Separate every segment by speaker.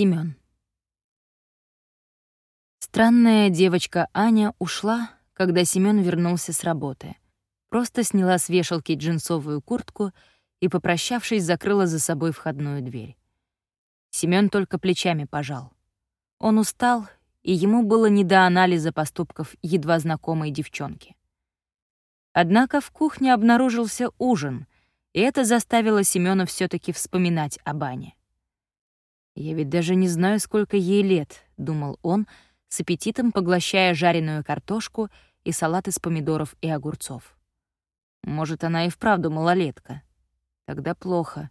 Speaker 1: Семён. Странная девочка Аня ушла, когда Семён вернулся с работы. Просто сняла с вешалки джинсовую куртку и, попрощавшись, закрыла за собой входную дверь. Семён только плечами пожал. Он устал, и ему было не до анализа поступков едва знакомой девчонки. Однако в кухне обнаружился ужин, и это заставило Семёна все таки вспоминать об Ане. «Я ведь даже не знаю, сколько ей лет», — думал он, с аппетитом поглощая жареную картошку и салат из помидоров и огурцов. «Может, она и вправду малолетка. Тогда плохо.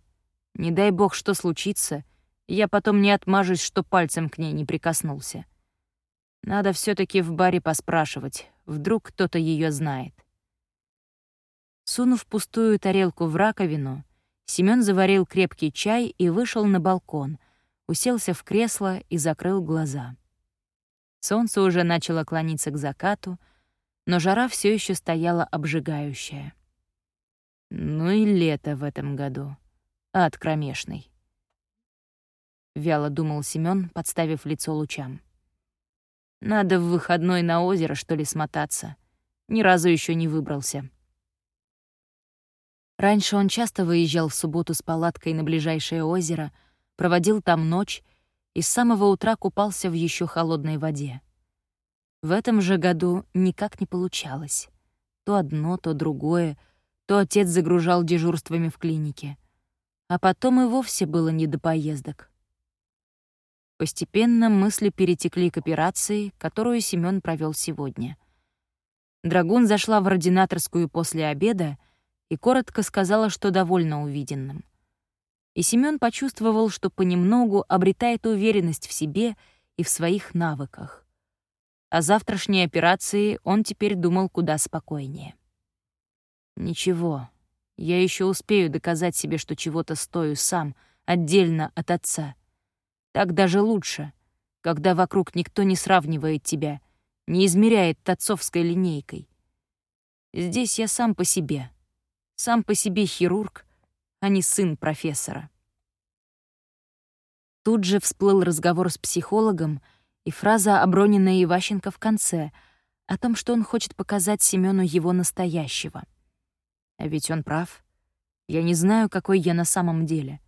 Speaker 1: Не дай бог, что случится, я потом не отмажусь, что пальцем к ней не прикоснулся. Надо все таки в баре поспрашивать, вдруг кто-то ее знает». Сунув пустую тарелку в раковину, Семён заварил крепкий чай и вышел на балкон — уселся в кресло и закрыл глаза. Солнце уже начало клониться к закату, но жара все еще стояла обжигающая. Ну и лето в этом году. Ад кромешный. Вяло думал Семён, подставив лицо лучам. Надо в выходной на озеро, что ли, смотаться. Ни разу еще не выбрался. Раньше он часто выезжал в субботу с палаткой на ближайшее озеро — проводил там ночь и с самого утра купался в еще холодной воде. В этом же году никак не получалось. То одно, то другое, то отец загружал дежурствами в клинике. А потом и вовсе было не до поездок. Постепенно мысли перетекли к операции, которую Семён провел сегодня. Драгун зашла в ординаторскую после обеда и коротко сказала, что довольна увиденным и Семён почувствовал, что понемногу обретает уверенность в себе и в своих навыках. О завтрашней операции он теперь думал куда спокойнее. «Ничего, я еще успею доказать себе, что чего-то стою сам, отдельно от отца. Так даже лучше, когда вокруг никто не сравнивает тебя, не измеряет отцовской линейкой. Здесь я сам по себе, сам по себе хирург, а не сын профессора. Тут же всплыл разговор с психологом и фраза, оброненная Иващенко в конце, о том, что он хочет показать Семёну его настоящего. А ведь он прав. Я не знаю, какой я на самом деле.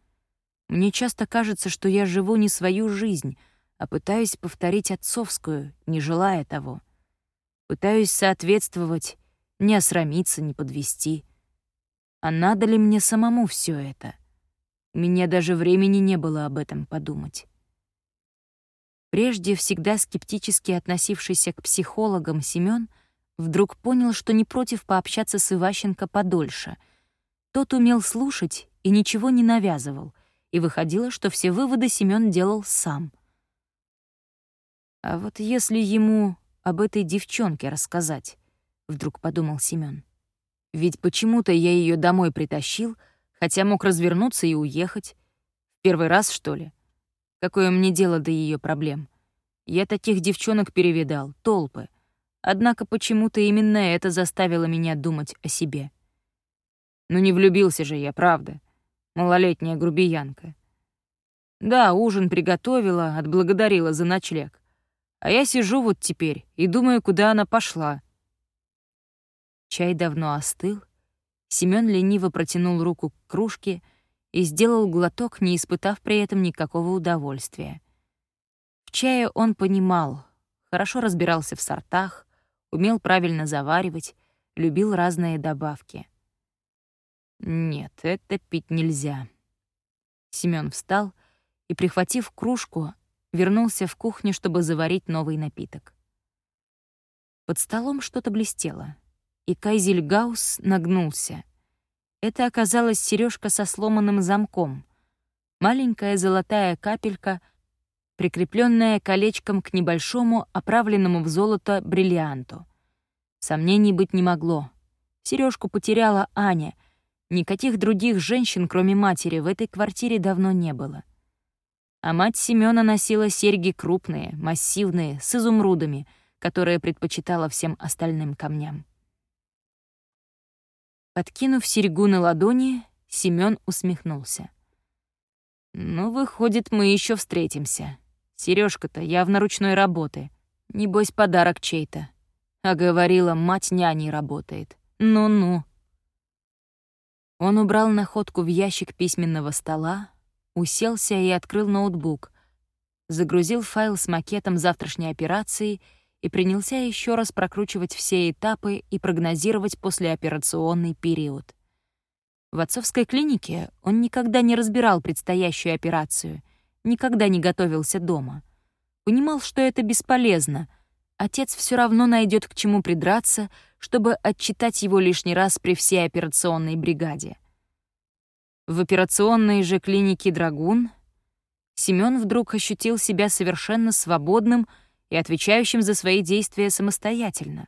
Speaker 1: Мне часто кажется, что я живу не свою жизнь, а пытаюсь повторить отцовскую, не желая того. Пытаюсь соответствовать, не осрамиться, не подвести. А надо ли мне самому все это? У меня даже времени не было об этом подумать. Прежде всегда скептически относившийся к психологам Семён вдруг понял, что не против пообщаться с Иващенко подольше. Тот умел слушать и ничего не навязывал, и выходило, что все выводы Семён делал сам. «А вот если ему об этой девчонке рассказать?» — вдруг подумал Семён. Ведь почему-то я ее домой притащил, хотя мог развернуться и уехать. Первый раз, что ли? Какое мне дело до ее проблем? Я таких девчонок перевидал, толпы. Однако почему-то именно это заставило меня думать о себе. Ну не влюбился же я, правда. Малолетняя грубиянка. Да, ужин приготовила, отблагодарила за ночлег. А я сижу вот теперь и думаю, куда она пошла. Чай давно остыл. Семён лениво протянул руку к кружке и сделал глоток, не испытав при этом никакого удовольствия. В чае он понимал, хорошо разбирался в сортах, умел правильно заваривать, любил разные добавки. Нет, это пить нельзя. Семён встал и, прихватив кружку, вернулся в кухню, чтобы заварить новый напиток. Под столом что-то блестело и Кайзельгаус нагнулся. Это оказалась сережка со сломанным замком. Маленькая золотая капелька, прикрепленная колечком к небольшому, оправленному в золото бриллианту. Сомнений быть не могло. Сережку потеряла Аня. Никаких других женщин, кроме матери, в этой квартире давно не было. А мать Семёна носила серьги крупные, массивные, с изумрудами, которые предпочитала всем остальным камням. Подкинув серьгу на ладони, Семён усмехнулся. Ну, выходит, мы еще встретимся. сережка то явно ручной работы. Небось, подарок чей-то. А говорила, мать няней работает. Ну-ну. Он убрал находку в ящик письменного стола, уселся и открыл ноутбук, загрузил файл с макетом завтрашней операции и принялся еще раз прокручивать все этапы и прогнозировать послеоперационный период. В отцовской клинике он никогда не разбирал предстоящую операцию, никогда не готовился дома. Понимал, что это бесполезно. Отец все равно найдет к чему придраться, чтобы отчитать его лишний раз при всей операционной бригаде. В операционной же клинике «Драгун» Семён вдруг ощутил себя совершенно свободным и отвечающим за свои действия самостоятельно.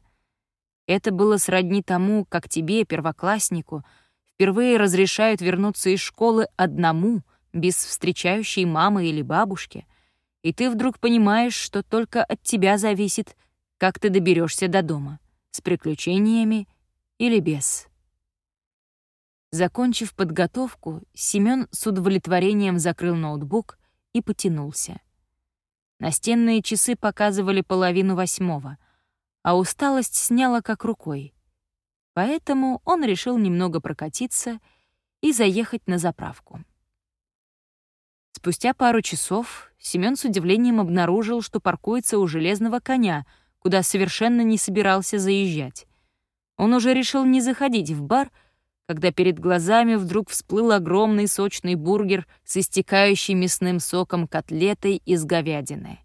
Speaker 1: Это было сродни тому, как тебе, первокласснику, — впервые разрешают вернуться из школы одному, без встречающей мамы или бабушки, и ты вдруг понимаешь, что только от тебя зависит, как ты доберешься до дома, с приключениями или без. Закончив подготовку, Семён с удовлетворением закрыл ноутбук и потянулся. Настенные часы показывали половину восьмого, а усталость сняла как рукой. Поэтому он решил немного прокатиться и заехать на заправку. Спустя пару часов Семён с удивлением обнаружил, что паркуется у железного коня, куда совершенно не собирался заезжать. Он уже решил не заходить в бар, когда перед глазами вдруг всплыл огромный сочный бургер с истекающей мясным соком котлетой из говядины.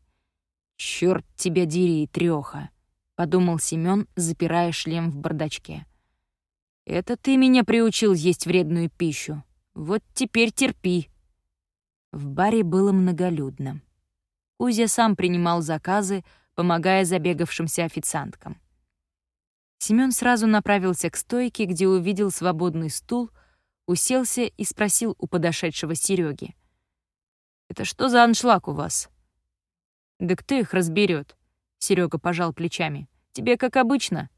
Speaker 1: «Чёрт тебя дери, трёха!» — подумал Семён, запирая шлем в бардачке. Это ты меня приучил есть вредную пищу. Вот теперь терпи. В баре было многолюдно. Кузя сам принимал заказы, помогая забегавшимся официанткам. Семён сразу направился к стойке, где увидел свободный стул, уселся и спросил у подошедшего Сереги: «Это что за аншлаг у вас?» «Да кто их разберет? Серега пожал плечами. «Тебе как обычно.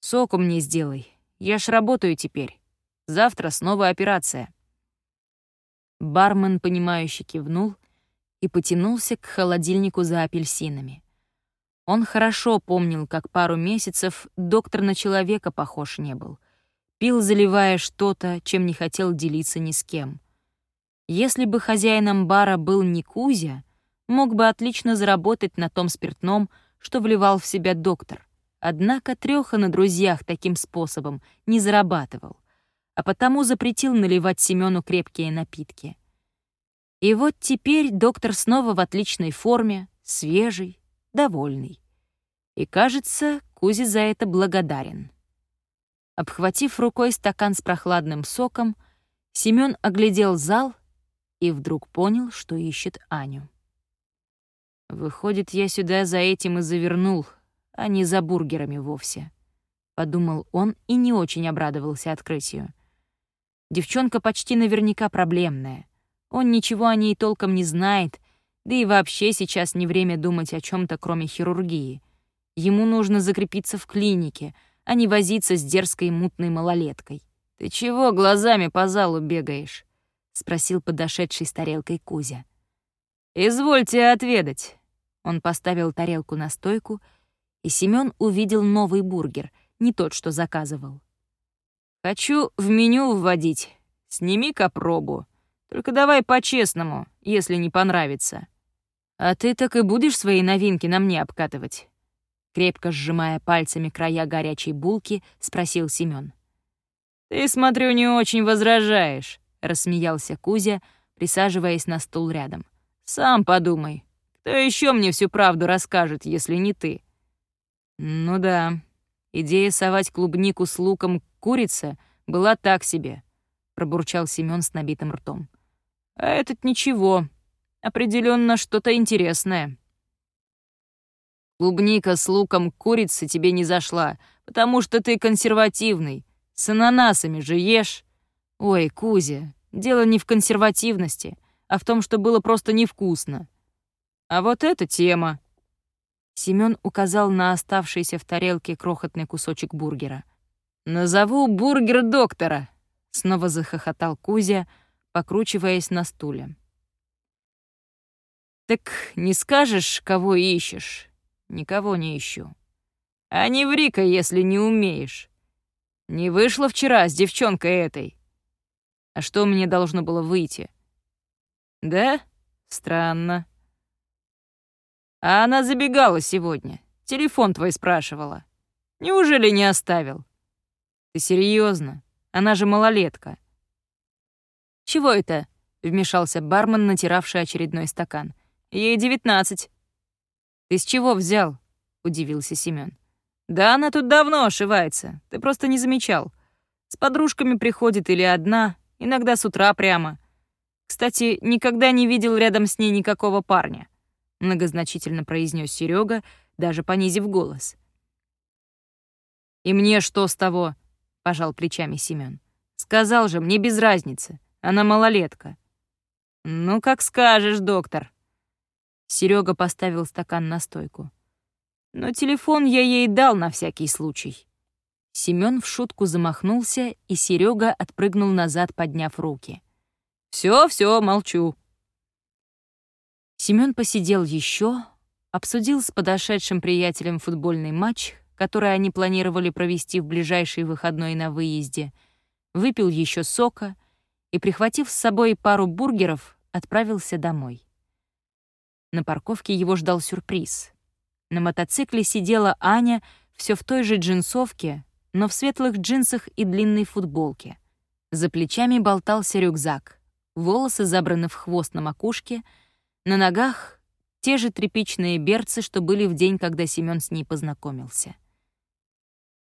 Speaker 1: Соку мне сделай, я ж работаю теперь. Завтра снова операция». Бармен, понимающе кивнул и потянулся к холодильнику за апельсинами. Он хорошо помнил, как пару месяцев доктор на человека похож не был. Пил, заливая что-то, чем не хотел делиться ни с кем. Если бы хозяином бара был не Кузя, мог бы отлично заработать на том спиртном, что вливал в себя доктор. Однако Трёха на друзьях таким способом не зарабатывал, а потому запретил наливать Семёну крепкие напитки. И вот теперь доктор снова в отличной форме, свежий, довольный. И, кажется, Кузи за это благодарен. Обхватив рукой стакан с прохладным соком, Семён оглядел зал и вдруг понял, что ищет Аню. «Выходит, я сюда за этим и завернул», а не за бургерами вовсе. Подумал он и не очень обрадовался открытию. Девчонка почти наверняка проблемная. Он ничего о ней толком не знает, да и вообще сейчас не время думать о чем то кроме хирургии. Ему нужно закрепиться в клинике, а не возиться с дерзкой мутной малолеткой. «Ты чего глазами по залу бегаешь?» — спросил подошедший с тарелкой Кузя. «Извольте отведать». Он поставил тарелку на стойку — и Семён увидел новый бургер, не тот, что заказывал. «Хочу в меню вводить. Сними-ка пробу. Только давай по-честному, если не понравится. А ты так и будешь свои новинки на мне обкатывать?» Крепко сжимая пальцами края горячей булки, спросил Семён. «Ты, смотрю, не очень возражаешь», — рассмеялся Кузя, присаживаясь на стул рядом. «Сам подумай, кто еще мне всю правду расскажет, если не ты?» Ну да, идея совать клубнику с луком к курице была так себе, пробурчал Семён с набитым ртом. А этот ничего, определенно что-то интересное. Клубника с луком к курице тебе не зашла, потому что ты консервативный. С ананасами же ешь. Ой, Кузя, дело не в консервативности, а в том, что было просто невкусно. А вот эта тема. Семён указал на оставшийся в тарелке крохотный кусочек бургера. «Назову бургер доктора!» — снова захохотал Кузя, покручиваясь на стуле. «Так не скажешь, кого ищешь?» «Никого не ищу». «А не ври-ка, если не умеешь. Не вышло вчера с девчонкой этой. А что мне должно было выйти?» «Да? Странно». «А она забегала сегодня. Телефон твой спрашивала. Неужели не оставил?» «Ты серьезно? Она же малолетка». «Чего это?» — вмешался бармен, натиравший очередной стакан. Ей девятнадцать». «Ты с чего взял?» — удивился Семён. «Да она тут давно ошивается, ты просто не замечал. С подружками приходит или одна, иногда с утра прямо. Кстати, никогда не видел рядом с ней никакого парня», — многозначительно произнес Серега, даже понизив голос. «И мне что с того?» — пожал плечами Семён. «Сказал же, мне без разницы. Она малолетка». «Ну, как скажешь, доктор», Серега поставил стакан на стойку. Но телефон я ей дал на всякий случай. Семён в шутку замахнулся, и Серега отпрыгнул назад, подняв руки. Все, все, молчу. Семён посидел еще, обсудил с подошедшим приятелем футбольный матч, который они планировали провести в ближайший выходной на выезде, выпил еще сока и, прихватив с собой пару бургеров, отправился домой. На парковке его ждал сюрприз. На мотоцикле сидела Аня все в той же джинсовке, но в светлых джинсах и длинной футболке. За плечами болтался рюкзак, волосы забраны в хвост на макушке, на ногах те же тряпичные берцы, что были в день, когда Семён с ней познакомился.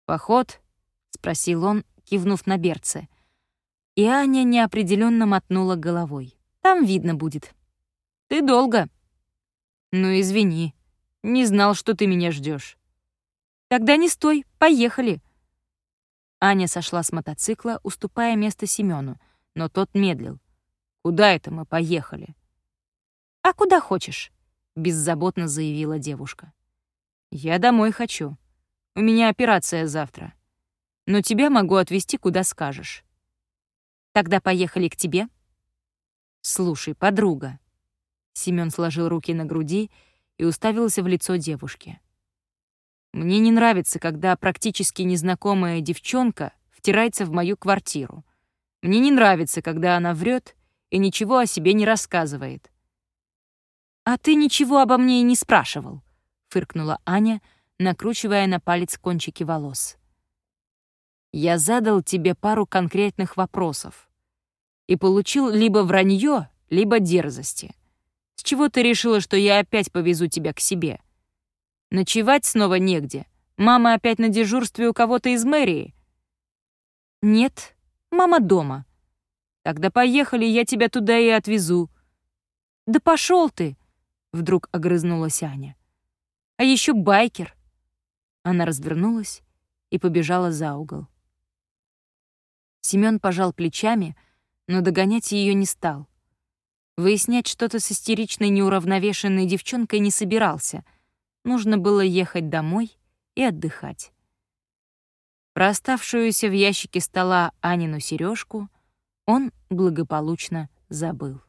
Speaker 1: «Поход?» — спросил он, кивнув на берцы. И Аня неопределенно мотнула головой. «Там видно будет». «Ты долго», «Ну, извини. Не знал, что ты меня ждешь. «Тогда не стой, поехали!» Аня сошла с мотоцикла, уступая место Семёну, но тот медлил. «Куда это мы поехали?» «А куда хочешь», — беззаботно заявила девушка. «Я домой хочу. У меня операция завтра. Но тебя могу отвезти, куда скажешь». «Тогда поехали к тебе?» «Слушай, подруга», Семён сложил руки на груди и уставился в лицо девушки. «Мне не нравится, когда практически незнакомая девчонка втирается в мою квартиру. Мне не нравится, когда она врет и ничего о себе не рассказывает». «А ты ничего обо мне и не спрашивал», — фыркнула Аня, накручивая на палец кончики волос. «Я задал тебе пару конкретных вопросов и получил либо вранье, либо дерзости. С чего ты решила, что я опять повезу тебя к себе? Ночевать снова негде. Мама опять на дежурстве у кого-то из мэрии? Нет, мама дома. Тогда поехали, я тебя туда и отвезу. Да пошел ты, вдруг огрызнулась Аня. А еще байкер. Она развернулась и побежала за угол. Семён пожал плечами, но догонять ее не стал. Выяснять что-то с истеричной неуравновешенной девчонкой не собирался. Нужно было ехать домой и отдыхать. Про оставшуюся в ящике стола Анину сережку он благополучно забыл.